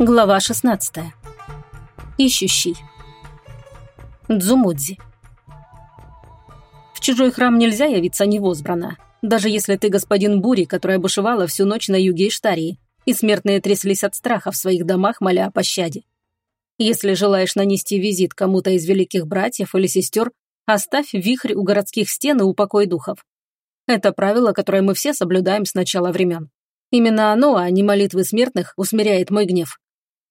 Глава 16. Ищущий. Дзумудзи. В чужой храм нельзя явиться невозбранно, даже если ты господин Бури, которая бушевала всю ночь на юге Иштарии, и смертные тряслись от страха в своих домах, моля о пощаде. Если желаешь нанести визит кому-то из великих братьев или сестер, оставь вихрь у городских стен и упокой духов. Это правило, которое мы все соблюдаем с начала времен. Именно оно, а не молитвы смертных, усмиряет мой гнев.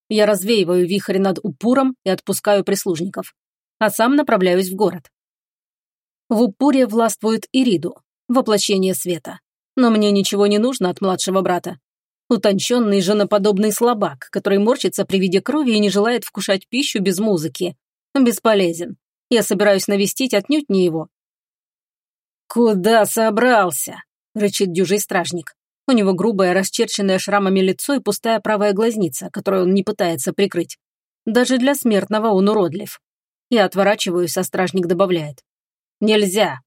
Я развеиваю вихрь над Упуром и отпускаю прислужников. А сам направляюсь в город. В Упуре властвует Ириду, воплощение света. Но мне ничего не нужно от младшего брата. Утонченный женоподобный слабак, который морщится при виде крови и не желает вкушать пищу без музыки. Бесполезен. Я собираюсь навестить отнюдь не его. «Куда собрался?» – рычит дюжий стражник. У него грубое, расчерченное шрамами лицо и пустая правая глазница, которую он не пытается прикрыть. Даже для смертного он уродлив. Я отворачиваюсь, а стражник добавляет. «Нельзя!»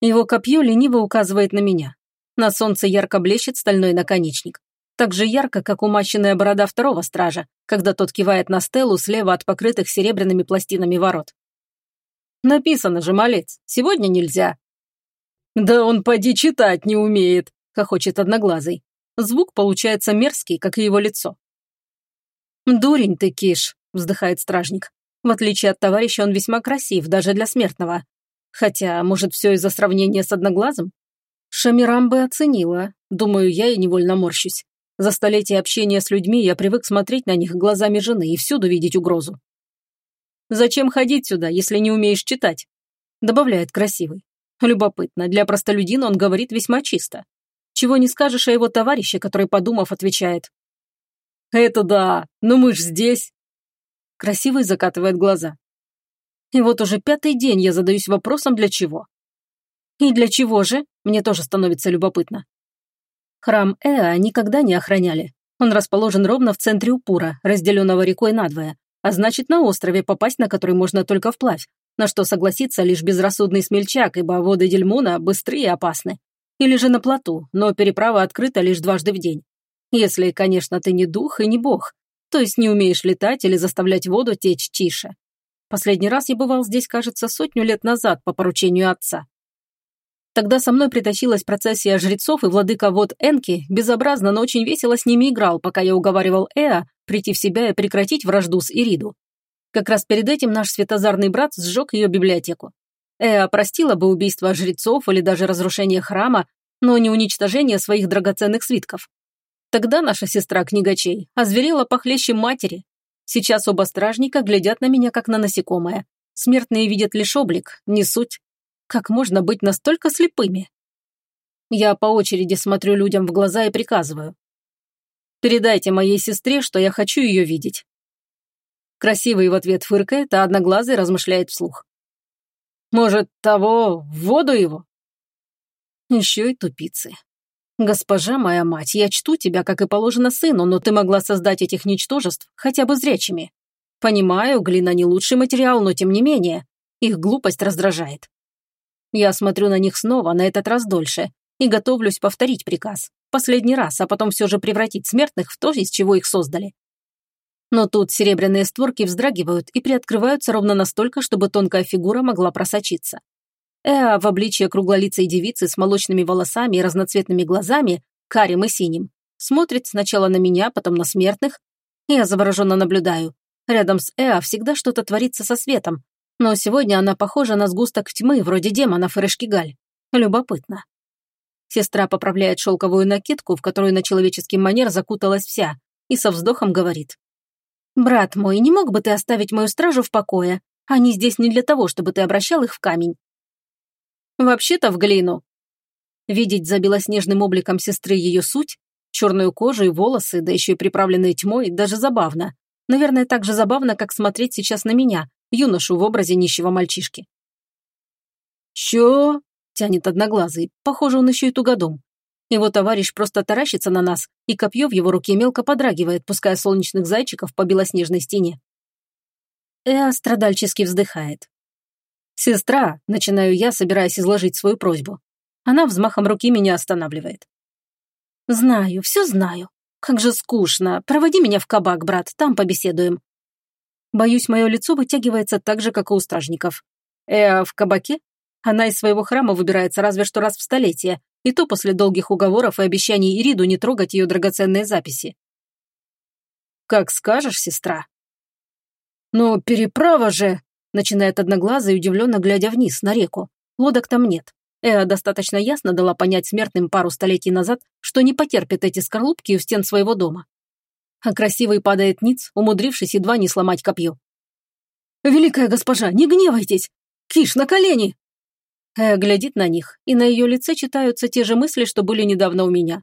Его копье лениво указывает на меня. На солнце ярко блещет стальной наконечник. Так же ярко, как умащенная борода второго стража, когда тот кивает на стелу слева от покрытых серебряными пластинами ворот. Написано же, малец, сегодня нельзя. Да он поди читать не умеет, хохочет одноглазый. Звук получается мерзкий, как и его лицо. «Дурень ты, Киш», – вздыхает стражник. В отличие от товарища, он весьма красив, даже для смертного. Хотя, может, все из-за сравнения с одноглазым? Шамирам бы оценила, думаю я и невольно морщусь. За столетие общения с людьми я привык смотреть на них глазами жены и всюду видеть угрозу. «Зачем ходить сюда, если не умеешь читать?» Добавляет красивый. Любопытно, для простолюдина он говорит весьма чисто. Чего не скажешь о его товарище, который, подумав, отвечает. «Это да, но мы ж здесь». Красивый закатывает глаза. И вот уже пятый день я задаюсь вопросом, для чего. И для чего же? Мне тоже становится любопытно. Храм Эа никогда не охраняли. Он расположен ровно в центре Упура, разделенного рекой надвое, а значит, на острове, попасть на который можно только вплавь, на что согласится лишь безрассудный смельчак, ибо воды Дельмуна быстрые и опасны. Или же на плоту, но переправа открыта лишь дважды в день. Если, конечно, ты не дух и не бог, то есть не умеешь летать или заставлять воду течь тише. Последний раз я бывал здесь, кажется, сотню лет назад по поручению отца. Тогда со мной притащилась процессия жрецов, и владыка вод Энки безобразно, но очень весело с ними играл, пока я уговаривал Эа прийти в себя и прекратить вражду с Ириду. Как раз перед этим наш светозарный брат сжег ее библиотеку. Эа простила бы убийство жрецов или даже разрушение храма, но не уничтожение своих драгоценных свитков. Тогда наша сестра книгачей озверела похлеще матери. Сейчас оба стражника глядят на меня, как на насекомое. Смертные видят лишь облик, не суть. Как можно быть настолько слепыми? Я по очереди смотрю людям в глаза и приказываю. Передайте моей сестре, что я хочу ее видеть. Красивый в ответ фыркает, а одноглазый размышляет вслух. Может, того, в воду его? Еще и тупицы. Госпожа моя мать, я чту тебя, как и положено сыну, но ты могла создать этих ничтожеств хотя бы зрячими. Понимаю, глина не лучший материал, но тем не менее, их глупость раздражает. Я смотрю на них снова, на этот раз дольше, и готовлюсь повторить приказ. Последний раз, а потом все же превратить смертных в то, из чего их создали. Но тут серебряные створки вздрагивают и приоткрываются ровно настолько, чтобы тонкая фигура могла просочиться. Эа в обличье круглолицей девицы с молочными волосами и разноцветными глазами, карим и синим, смотрит сначала на меня, потом на смертных. Я завороженно наблюдаю. Рядом с Эа всегда что-то творится со светом, но сегодня она похожа на сгусток тьмы, вроде демонов и. Любопытно. Сестра поправляет шелковую накидку, в которую на человеческий манер закуталась вся, и со вздохом говорит. «Брат мой, не мог бы ты оставить мою стражу в покое? Они здесь не для того, чтобы ты обращал их в камень». «Вообще-то в глину». Видеть за белоснежным обликом сестры ее суть, черную кожу и волосы, да еще и приправленные тьмой, даже забавно. Наверное, так же забавно, как смотреть сейчас на меня, юношу в образе нищего мальчишки. «Чё?» – тянет одноглазый. Похоже, он еще и тугодум. Его товарищ просто таращится на нас, и копье в его руке мелко подрагивает, пуская солнечных зайчиков по белоснежной стене. Эа страдальчески вздыхает. «Сестра», — начинаю я, собираясь изложить свою просьбу. Она взмахом руки меня останавливает. «Знаю, все знаю. Как же скучно. Проводи меня в кабак, брат, там побеседуем. Боюсь, мое лицо вытягивается так же, как и у стражников. Э, в кабаке? Она из своего храма выбирается разве что раз в столетие, и то после долгих уговоров и обещаний Ириду не трогать ее драгоценные записи. «Как скажешь, сестра». «Но переправа же!» — начинает одноглазый, удивленно глядя вниз, на реку. Лодок там нет. Эа достаточно ясно дала понять смертным пару столетий назад, что не потерпит эти скорлупки у стен своего дома. А красивый падает ниц, умудрившись едва не сломать копье. «Великая госпожа, не гневайтесь! Киш, на колени!» Эа глядит на них, и на ее лице читаются те же мысли, что были недавно у меня.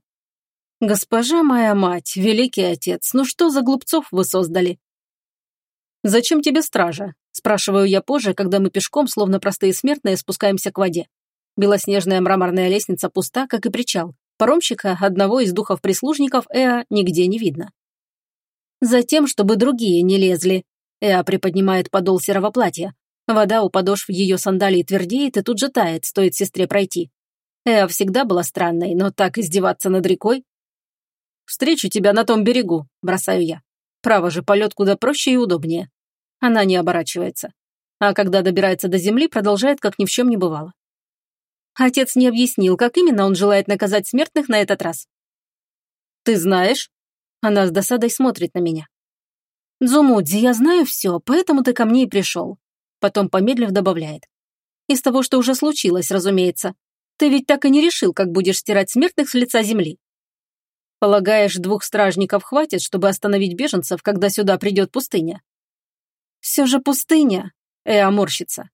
«Госпожа моя мать, великий отец, ну что за глупцов вы создали?» «Зачем тебе стража?» – спрашиваю я позже, когда мы пешком, словно простые смертные, спускаемся к воде. Белоснежная мраморная лестница пуста, как и причал. Паромщика, одного из духов-прислужников Эа, нигде не видно. Затем, чтобы другие не лезли. Эа приподнимает подол серого платья. Вода у подошв ее сандалий твердеет и тут же тает, стоит сестре пройти. Эа всегда была странной, но так издеваться над рекой... «Встречу тебя на том берегу», – бросаю я. Право же, полет куда проще и удобнее. Она не оборачивается. А когда добирается до земли, продолжает, как ни в чем не бывало. Отец не объяснил, как именно он желает наказать смертных на этот раз. «Ты знаешь?» Она с досадой смотрит на меня. «Дзумудзи, я знаю все, поэтому ты ко мне и пришел». Потом, помедлив, добавляет. «Из того, что уже случилось, разумеется. Ты ведь так и не решил, как будешь стирать смертных с лица земли. Полагаешь, двух стражников хватит, чтобы остановить беженцев, когда сюда придет пустыня?» «Все же пустыня», — Эа морщится.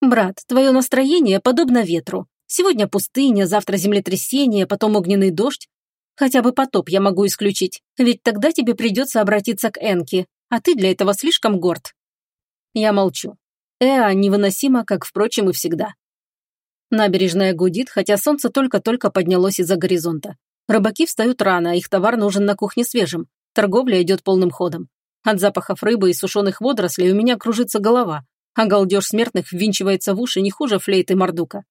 «Брат, твое настроение подобно ветру. Сегодня пустыня, завтра землетрясение, потом огненный дождь. Хотя бы потоп я могу исключить, ведь тогда тебе придется обратиться к Энке, а ты для этого слишком горд». Я молчу. Эа невыносимо, как, впрочем, и всегда. Набережная гудит, хотя солнце только-только поднялось из-за горизонта. Рыбаки встают рано, их товар нужен на кухне свежим. Торговля идет полным ходом. От запахов рыбы и сушеных водорослей у меня кружится голова, а галдеж смертных ввинчивается в уши не хуже флейты Мордука.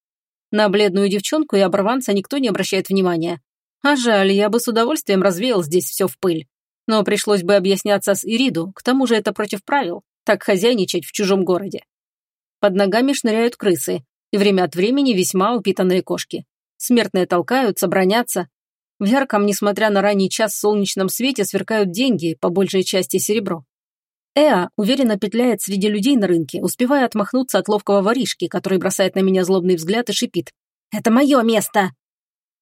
На бледную девчонку и оборванца никто не обращает внимания. А жаль, я бы с удовольствием развеял здесь все в пыль. Но пришлось бы объясняться с Ириду, к тому же это против правил, так хозяйничать в чужом городе. Под ногами шныряют крысы, и время от времени весьма упитанные кошки. Смертные толкаются, бронятся. В ярком, несмотря на ранний час, солнечном свете сверкают деньги, по большей части серебро. Эа уверенно петляет среди людей на рынке, успевая отмахнуться от ловкого воришки, который бросает на меня злобный взгляд и шипит. «Это мое место!»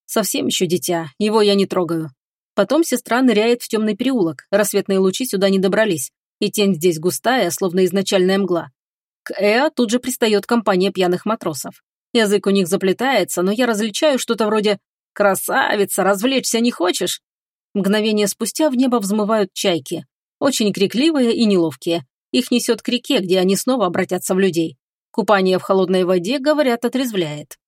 Совсем еще дитя, его я не трогаю. Потом сестра ныряет в темный переулок, рассветные лучи сюда не добрались, и тень здесь густая, словно изначальная мгла. К Эа тут же пристает компания пьяных матросов. Язык у них заплетается, но я различаю что-то вроде «Красавица, развлечься не хочешь?» Мгновение спустя в небо взмывают чайки, очень крикливые и неловкие. Их несет к реке, где они снова обратятся в людей. Купание в холодной воде, говорят, отрезвляет.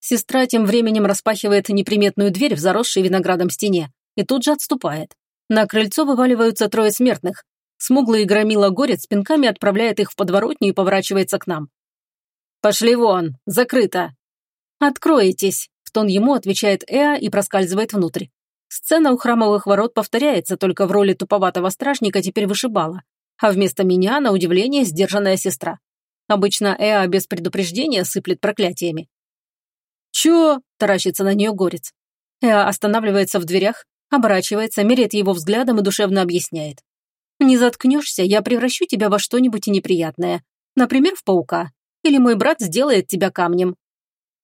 Сестра тем временем распахивает неприметную дверь в заросшей виноградом стене и тут же отступает. На крыльцо вываливаются трое смертных. Смуглый громила горец пинками отправляет их в подворотню и поворачивается к нам. «Пошли вон! Закрыто!» «Откроетесь!» – в тон ему отвечает Эа и проскальзывает внутрь. Сцена у храмовых ворот повторяется, только в роли туповатого стражника теперь вышибала, а вместо меня, на удивление, сдержанная сестра. Обычно Эа без предупреждения сыплет проклятиями. «Чё?» – таращится на нее горец. Эа останавливается в дверях, оборачивается, меряет его взглядом и душевно объясняет. «Не заткнешься, я превращу тебя во что-нибудь неприятное. Например, в паука. Или мой брат сделает тебя камнем.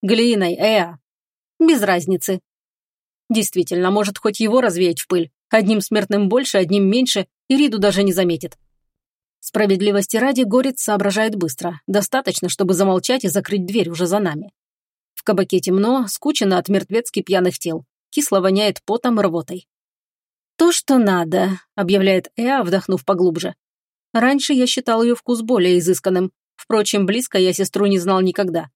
Глиной, Эа. Без разницы. Действительно, может хоть его развеять в пыль. Одним смертным больше, одним меньше, и Риду даже не заметит. Справедливости ради, Горец соображает быстро. Достаточно, чтобы замолчать и закрыть дверь уже за нами. В кабаке темно, скучно от мертвецки пьяных тел. Кисло воняет потом и рвотой. «То, что надо», — объявляет Эа, вдохнув поглубже. Раньше я считал ее вкус более изысканным. Впрочем, близко я сестру не знал никогда.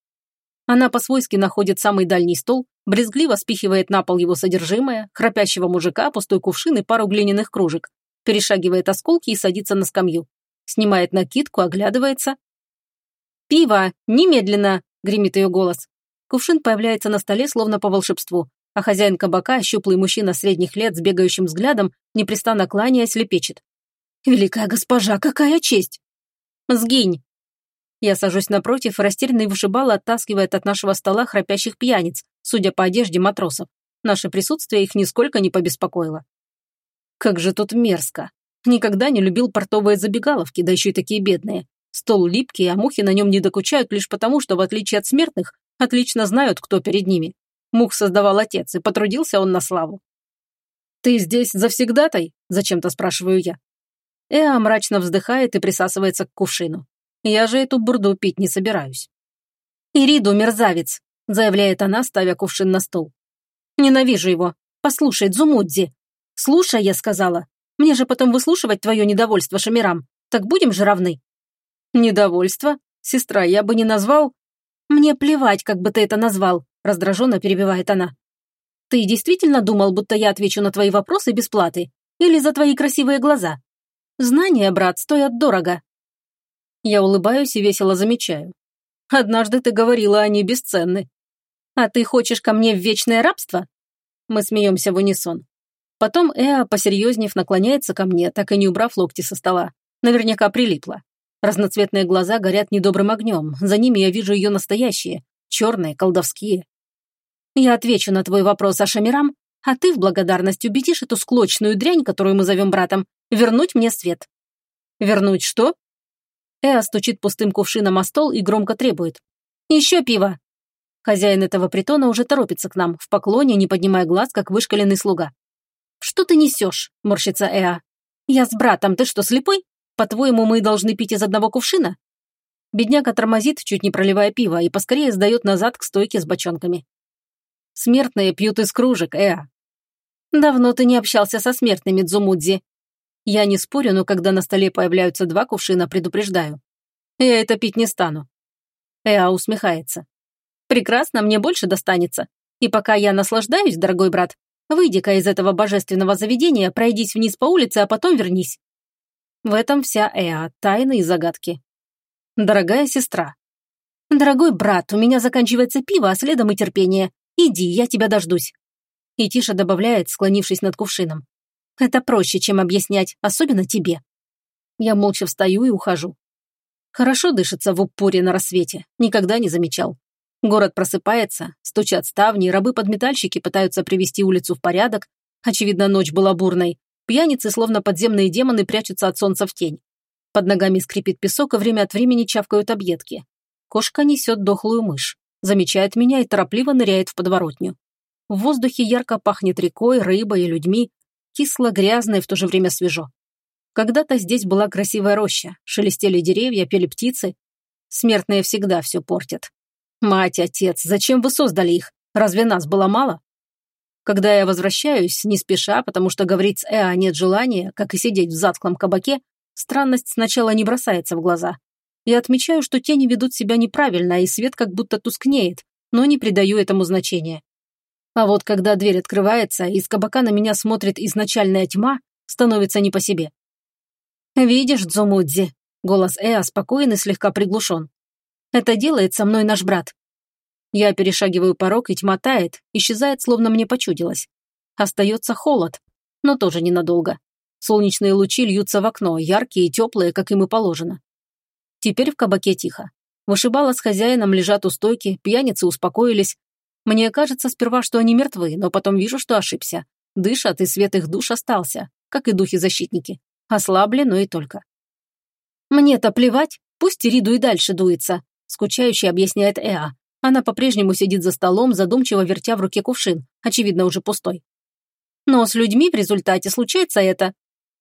Она по-свойски находит самый дальний стол, брезгливо спихивает на пол его содержимое, храпящего мужика, пустой кувшин и пару глиняных кружек, перешагивает осколки и садится на скамью. Снимает накидку, оглядывается. «Пиво! Немедленно!» – гремит ее голос. Кувшин появляется на столе, словно по волшебству, а хозяин кабака, щуплый мужчина средних лет с бегающим взглядом, непрестанно кланяясь, лепечет. «Великая госпожа, какая честь!» «Сгинь!» Я сажусь напротив, и растерянный вышибал оттаскивает от нашего стола храпящих пьяниц, судя по одежде матросов. Наше присутствие их нисколько не побеспокоило. Как же тут мерзко. Никогда не любил портовые забегаловки, да еще и такие бедные. Стол липкий, а мухи на нем не докучают лишь потому, что, в отличие от смертных, отлично знают, кто перед ними. Мух создавал отец, и потрудился он на славу. «Ты здесь завсегдатай?» – зачем-то спрашиваю я. Эа мрачно вздыхает и присасывается к кувшину. Я же эту бурду пить не собираюсь. «Ириду, мерзавец!» – заявляет она, ставя кувшин на стол. «Ненавижу его. Послушай, Дзумудзи. Слушай, я сказала. Мне же потом выслушивать твое недовольство Шамирам. Так будем же равны?» «Недовольство? Сестра, я бы не назвал...» «Мне плевать, как бы ты это назвал», – раздраженно перебивает она. «Ты действительно думал, будто я отвечу на твои вопросы без платы? Или за твои красивые глаза? Знания, брат, стоят дорого». Я улыбаюсь и весело замечаю. «Однажды ты говорила, они бесценны». «А ты хочешь ко мне в вечное рабство?» Мы смеемся в унисон. Потом Эа, посерьезнев, наклоняется ко мне, так и не убрав локти со стола. Наверняка прилипла. Разноцветные глаза горят недобрым огнем. За ними я вижу ее настоящие, черные, колдовские. Я отвечу на твой вопрос о Шамирам, а ты в благодарность убедишь эту склочную дрянь, которую мы зовем братом, вернуть мне свет. Вернуть что? Эа стучит пустым кувшином о стол и громко требует. Еще пиво. Хозяин этого притона уже торопится к нам, в поклоне, не поднимая глаз, как вышкаленный слуга. «Что ты несешь?» – морщится Эа. «Я с братом, ты что, слепой? По-твоему, мы должны пить из одного кувшина?» Бедняка тормозит, чуть не проливая пиво, и поскорее сдает назад к стойке с бочонками. Смертные пьют из кружек, Эа. Давно ты не общался со смертными, Дзумудзи. Я не спорю, но когда на столе появляются два кувшина, предупреждаю. Я это пить не стану. Эа усмехается. Прекрасно, мне больше достанется. И пока я наслаждаюсь, дорогой брат, выйди-ка из этого божественного заведения, пройдись вниз по улице, а потом вернись. В этом вся Эа, тайны и загадки. Дорогая сестра. Дорогой брат, у меня заканчивается пиво, а следом и терпение. Иди, я тебя дождусь. И Тиша добавляет, склонившись над кувшином. Это проще, чем объяснять, особенно тебе. Я молча встаю и ухожу. Хорошо дышится в упоре на рассвете, никогда не замечал. Город просыпается, стучат ставни, рабы-подметальщики пытаются привести улицу в порядок. Очевидно, ночь была бурной. Пьяницы, словно подземные демоны, прячутся от солнца в тень. Под ногами скрипит песок, и время от времени чавкают объедки. Кошка несет дохлую мышь, замечает меня и торопливо ныряет в подворотню. В воздухе ярко пахнет рекой, рыбой и людьми, кисло, грязно и в то же время свежо. Когда-то здесь была красивая роща, шелестели деревья, пели птицы. Смертные всегда все портят. Мать, отец, зачем вы создали их? Разве нас было мало? Когда я возвращаюсь, не спеша, потому что говорить с Эа нет желания, как и сидеть в затклом кабаке, странность сначала не бросается в глаза. Я отмечаю, что тени ведут себя неправильно, и свет как будто тускнеет, но не придаю этому значения. А вот когда дверь открывается, из кабака на меня смотрит изначальная тьма, становится не по себе. «Видишь, Дзумудзи?» — голос Эа спокоен и слегка приглушен. «Это делает со мной наш брат. Я перешагиваю порог, и тьма тает, исчезает, словно мне почудилось. Остается холод, но тоже ненадолго. Солнечные лучи льются в окно, яркие и теплые, как им и положено. Теперь в кабаке тихо. Вышибала с хозяином лежат у стойки, пьяницы успокоились. Мне кажется сперва, что они мертвы, но потом вижу, что ошибся. Дышат, и свет их душ остался, как и духи-защитники. Ослабли, но и только. «Мне-то плевать, пусть Ириду и дальше дуется», скучающе объясняет Эа, она по-прежнему сидит за столом, задумчиво вертя в руке кувшин, очевидно, уже пустой. Но с людьми в результате случается это.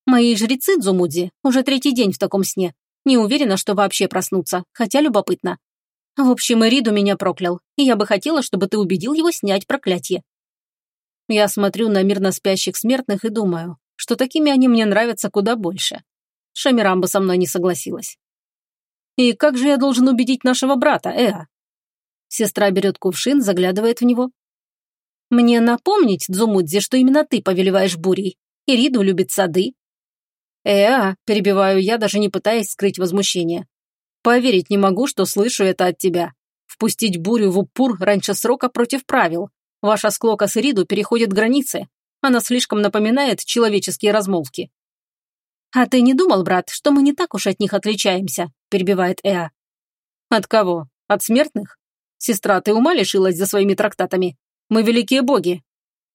Мои жрецы Дзумудзи уже третий день в таком сне. Не уверена, что вообще проснутся, хотя любопытно. В общем, Ириду меня проклял, и я бы хотела, чтобы ты убедил его снять проклятие. Я смотрю на мирно спящих смертных и думаю, что такими они мне нравятся куда больше. Шамирам бы со мной не согласилась. И как же я должен убедить нашего брата, Эа? Сестра берет кувшин, заглядывает в него. «Мне напомнить, Дзумудзи, что именно ты повелеваешь бурей. Ириду любит сады». «Э-а», перебиваю я, даже не пытаясь скрыть возмущение. «Поверить не могу, что слышу это от тебя. Впустить бурю в упур раньше срока против правил. Ваша склока с Ириду переходит границы. Она слишком напоминает человеческие размолвки». «А ты не думал, брат, что мы не так уж от них отличаемся?» – перебивает Эа. «От кого? От смертных? Сестра, ты ума лишилась за своими трактатами? Мы великие боги!»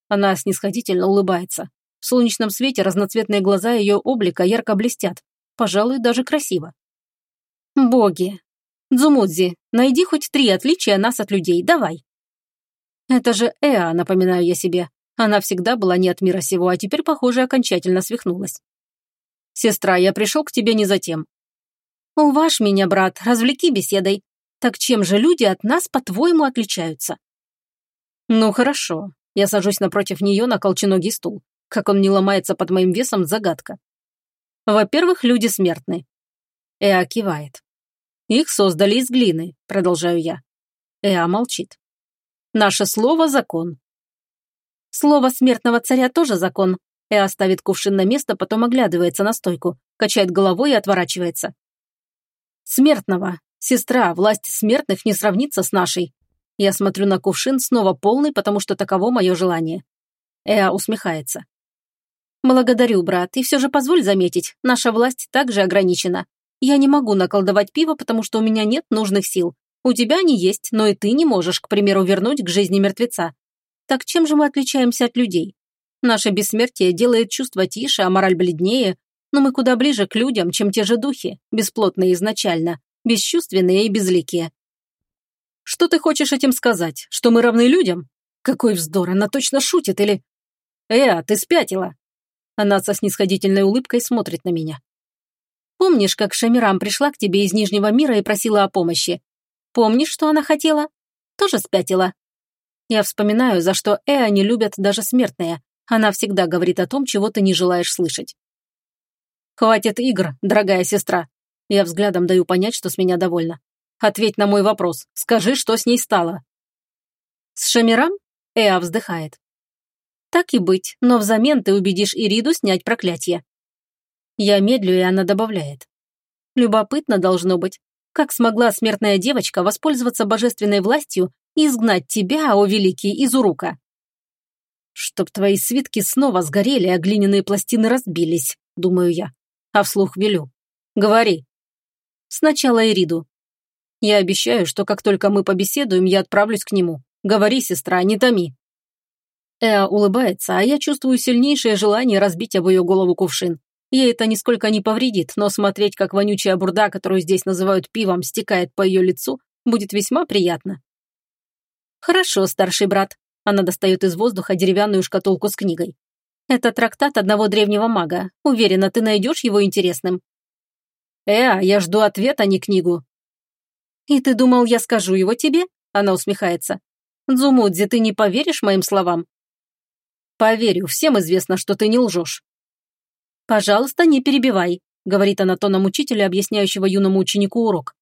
Она снисходительно улыбается. В солнечном свете разноцветные глаза ее облика ярко блестят. Пожалуй, даже красиво. «Боги! Дзумудзи, найди хоть три отличия нас от людей, давай!» «Это же Эа, напоминаю я себе. Она всегда была не от мира сего, а теперь, похоже, окончательно свихнулась. «Сестра, я пришел к тебе не за тем». «Уваж меня, брат, развлеки беседой. Так чем же люди от нас, по-твоему, отличаются?» «Ну, хорошо». Я сажусь напротив нее на колченогий стул. Как он не ломается под моим весом, загадка. Во-первых, люди смертны. Эа кивает. Их создали из глины, продолжаю я. Эа молчит. Наше слово – закон. Слово смертного царя тоже закон. Эа ставит кувшин на место, потом оглядывается на стойку, качает головой и отворачивается. Смертного. Сестра, власть смертных не сравнится с нашей. Я смотрю на кувшин, снова полный, потому что таково мое желание. Эа усмехается. «Благодарю, брат, и все же позволь заметить, наша власть также ограничена. Я не могу наколдовать пиво, потому что у меня нет нужных сил. У тебя они есть, но и ты не можешь, к примеру, вернуть к жизни мертвеца. Так чем же мы отличаемся от людей? Наше бессмертие делает чувства тише, а мораль бледнее, но мы куда ближе к людям, чем те же духи, бесплотные изначально, бесчувственные и безликие. Что ты хочешь этим сказать? Что мы равны людям? Какой вздор, она точно шутит или... Э, ты спятила. Она со снисходительной улыбкой смотрит на меня. Помнишь, как Шамирам пришла к тебе из Нижнего мира и просила о помощи? Помнишь, что она хотела? Тоже спятила. Я вспоминаю, за что Эа не любят даже смертные. Она всегда говорит о том, чего ты не желаешь слышать. «Хватит игр, дорогая сестра». Я взглядом даю понять, что с меня довольна. «Ответь на мой вопрос. Скажи, что с ней стало». «С Шамирам?» Эа вздыхает. «Так и быть, но взамен ты убедишь Ириду снять проклятие». Я медлю, и она добавляет. «Любопытно должно быть, как смогла смертная девочка воспользоваться божественной властью и изгнать тебя, о великий, из урука. Чтоб твои свитки снова сгорели, а глиняные пластины разбились, думаю я. А вслух велю. Говори. Сначала Эриду. Я обещаю, что как только мы побеседуем, я отправлюсь к нему. Говори, сестра, не томи. Эа улыбается, а я чувствую сильнейшее желание разбить об ее голову кувшин. Ей это нисколько не повредит, но смотреть, как вонючая бурда, которую здесь называют пивом, стекает по ее лицу, будет весьма приятно. «Хорошо, старший брат». Она достает из воздуха деревянную шкатулку с книгой. «Это трактат одного древнего мага. Уверена, ты найдешь его интересным». «Э, я жду ответ, а не книгу». «И ты думал, я скажу его тебе?» Она усмехается. «Дзумудзи, ты не поверишь моим словам?» «Поверю, всем известно, что ты не лжешь». «Пожалуйста, не перебивай», говорит она тоном учителя, объясняющего юному ученику урок.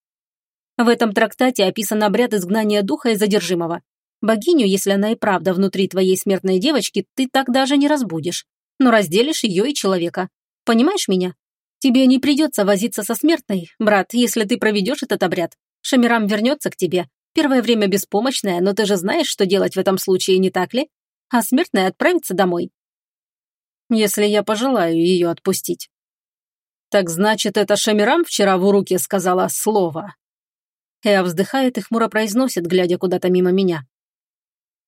В этом трактате описан обряд изгнания духа и задержимого. Богиню, если она и правда внутри твоей смертной девочки, ты так даже не разбудишь. Но разделишь ее и человека. Понимаешь меня? Тебе не придется возиться со смертной, брат, если ты проведешь этот обряд. Шамирам вернется к тебе. Первое время беспомощная, но ты же знаешь, что делать в этом случае, не так ли? А смертная отправится домой. Если я пожелаю ее отпустить. Так значит, это Шамирам вчера в уруке сказала слово. Эа вздыхает и хмуро произносит, глядя куда-то мимо меня.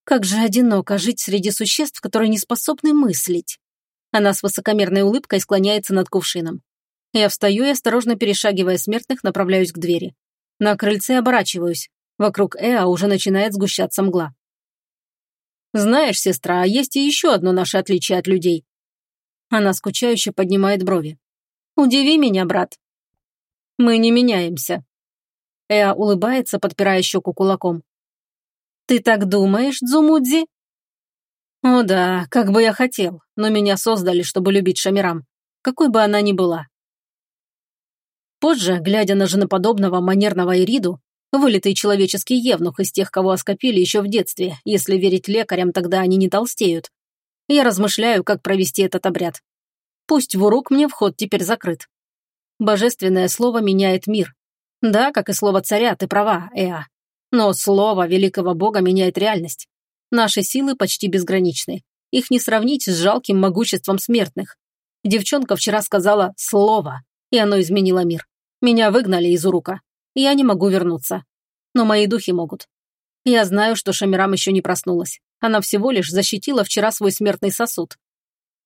Как же одиноко жить среди существ, которые не способны мыслить. Она с высокомерной улыбкой склоняется над кувшином. Я встаю и, осторожно перешагивая смертных, направляюсь к двери. На крыльце оборачиваюсь. Вокруг Эа уже начинает сгущаться мгла. «Знаешь, сестра, а есть и еще одно наше отличие от людей». Она скучающе поднимает брови. «Удиви меня, брат». «Мы не меняемся». Эа улыбается, подпирая щеку кулаком. «Ты так думаешь, Дзумудзи?» «О да, как бы я хотел, но меня создали, чтобы любить Шамирам, какой бы она ни была». Позже, глядя на женоподобного манерного Ириду, вылитый человеческий евнух из тех, кого оскопили еще в детстве, если верить лекарям, тогда они не толстеют, я размышляю, как провести этот обряд. Пусть в урук мне вход теперь закрыт. Божественное слово меняет мир. Да, как и слово царя, ты права, Эа. Но слово великого бога меняет реальность. Наши силы почти безграничны. Их не сравнить с жалким могуществом смертных. Девчонка вчера сказала «слово», и оно изменило мир. Меня выгнали из урука. Я не могу вернуться. Но мои духи могут. Я знаю, что Шамирам еще не проснулась. Она всего лишь защитила вчера свой смертный сосуд.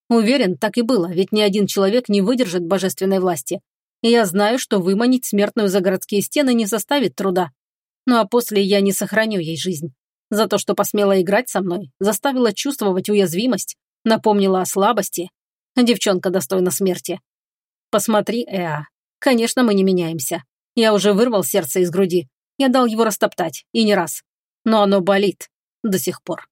Уверен, так и было, ведь ни один человек не выдержит божественной власти. И я знаю, что выманить смертную за городские стены не составит труда. Ну а после я не сохраню ей жизнь. За то, что посмела играть со мной, заставила чувствовать уязвимость, напомнила о слабости. Девчонка достойна смерти. Посмотри, Эа. Конечно, мы не меняемся. Я уже вырвал сердце из груди. Я дал его растоптать, и не раз. Но оно болит. До сих пор.